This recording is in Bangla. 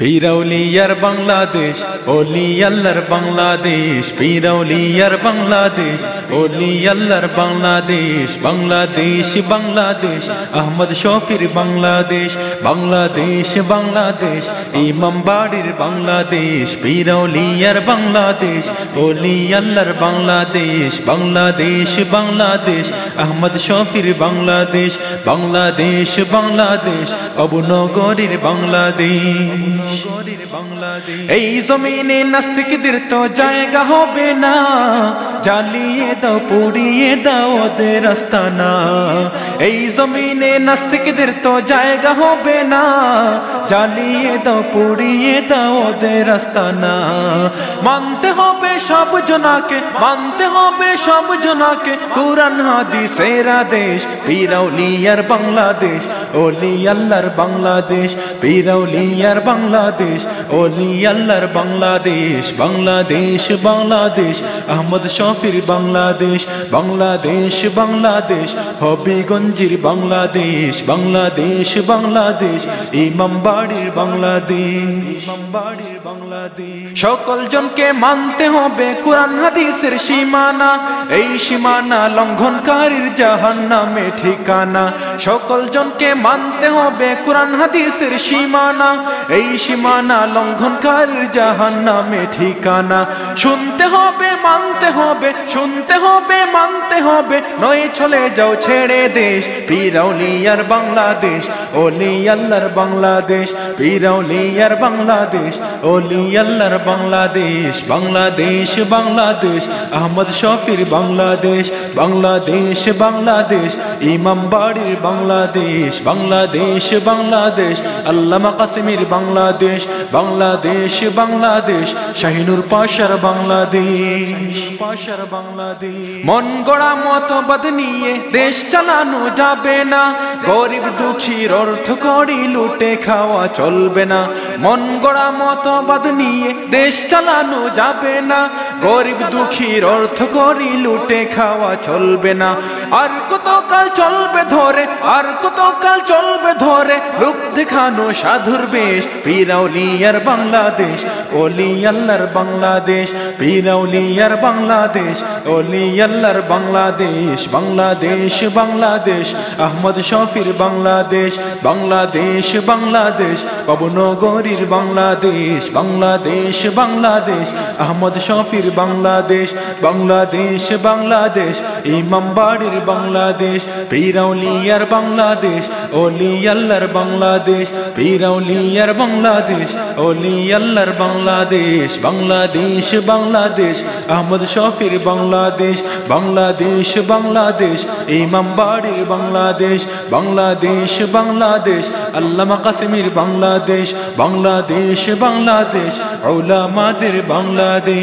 পিরৌলিয়ার বাংলাদেশ, ওলি আল্লাহর বাংলাদেশ পিরৌলিয়ার বাংলাদেশ, ওলি আল্লাহর বাংলাদেশ বাংলাদেশ বাংলাদেশ, আহমদ শফির বাংলাদেশ বাংলাদেশ বাংলাদেশ, ইমাম বাড়ির বাংলাদেশ পিরৌলিয়ার বাংলাদেশ, ওলি আল্লাহর বাংলাদেশ বাংলাদেশ বাংলাদেশ, আহমদ শফির বাংলাদেশ বাংলাদেশ বাংলাদেশ, অবনগরীর বাংলাদেশ। এই জমিনে নাস্তিকদের তো জায়গা হবে না। জ্বালিয়ে দাও, পুড়িয়ে দাও ওদের আস্তানা এই জমিনে নাস্তিকদের তো জায়গা হবে না। জ্বালিয়ে দাও, পুড়িয়ে দাও ওদের আস্তানা মানতে হবে সব জনাকে, মানতে হবে সব জনাকে। কোরআন হাদিসের আদেশ পিরাউলিয়ার বাংলাদেশ। ওলি আল্লাহর বাংলাদেশ পিরাউলিয়ার বাংলাদেশ ওলি আল্লাহর বাংলাদেশ বাংলাদেশ বাংলাদেশ, আহমদ শফির বাংলাদেশ বাংলাদেশ বাংলাদেশ, হবিগঞ্জির বাংলাদেশ বাংলাদেশ বাংলাদেশ ইমাম বাড়ির বাংলাদেশ, ইমামবাড়ির বাংলাদেশ। সকল জনকে মানতে হবে কোরআন, হাদিসের সীমানা। এই সীমানা লঙ্ঘনকারীর জাহান নামে ঠিকানা। সকল জনকে মানতে হবে কোরআন, হাদিসের সীমানা। এই সীমানা লঙ্ঘনকারীর জাহান নামে ঠিকানা। শুনতে হবে, মানতে হবে, শুনতে হবে, মানতে হবে। নয় চলে যাও, ছেড়ে দেশ। পিরাউলিয়ার বাংলাদেশ ওলি আল্লাহর বাংলাদেশ। পিরাউলিয়ার বাংলাদেশ ওলি আল্লাহর বাংলাদেশ বাংলাদেশ বাংলাদেশ আহমদ শফির বাংলাদেশ বাংলাদেশ বাংলাদেশ। ইমাম বাড়ির বাংলাদেশ বাংলাদেশ বাংলাদেশ, আল্লামা কাসিমির বাংলাদেশ বাংলাদেশ বাংলাদেশ, শাহিনুর পাশার বাংলাদেশ পাশার বাংলাদেশ। মন গড়া মতবাদ নিয়ে দেশ চালানো যাবে না। গরিব দুঃখীর অর্থ করি লুটে খাওয়া চলবে না। মন গড়া মতবাদ নিয়ে দেশ চালানো যাবে না। গরিব দুঃখীর অর্থ করি লুটে খাওয়া চলবে না। আর কতকাল চলবে ধরে, আর কতকাল চলবে ধরে লোক দেখানো সাধুর বেশ। পিরাউলিয়ার বাংলাদেশ, ওলি আল্লাহর বাংলাদেশ। পিরাউলিয়ার বাংলাদেশ, ওলি আল্লাহর বাংলাদেশ। বাংলাদেশ বাংলাদেশ, আহমদ শফির বাংলাদেশ। বাংলাদেশ বাংলাদেশ পবনগরীর বাংলাদেশ। বাংলাদেশ বাংলাদেশ, আহমদ শফির বাংলাদেশ বাংলাদেশ বাংলাদেশ, ইমাম বাড়ির বাংলাদেশ পিরাউলিয়ার বাংলাদেশ, ওলি আল্লাহর বাংলাদেশ পিরাউলিয়ার বাংলাদেশ, ওলি আল্লাহর বাংলাদেশ বাংলাদেশ বাংলাদেশ, আহমদ শফির বাংলাদেশ বাংলাদেশ বাংলাদেশ, ইমাম বাড়ির বাংলাদেশ বাংলাদেশ বাংলাদেশ আল্লামা কাসিমির বাংলাদেশ বাংলাদেশ বাংলাদেশ ওলামাদের বাংলাদেশ।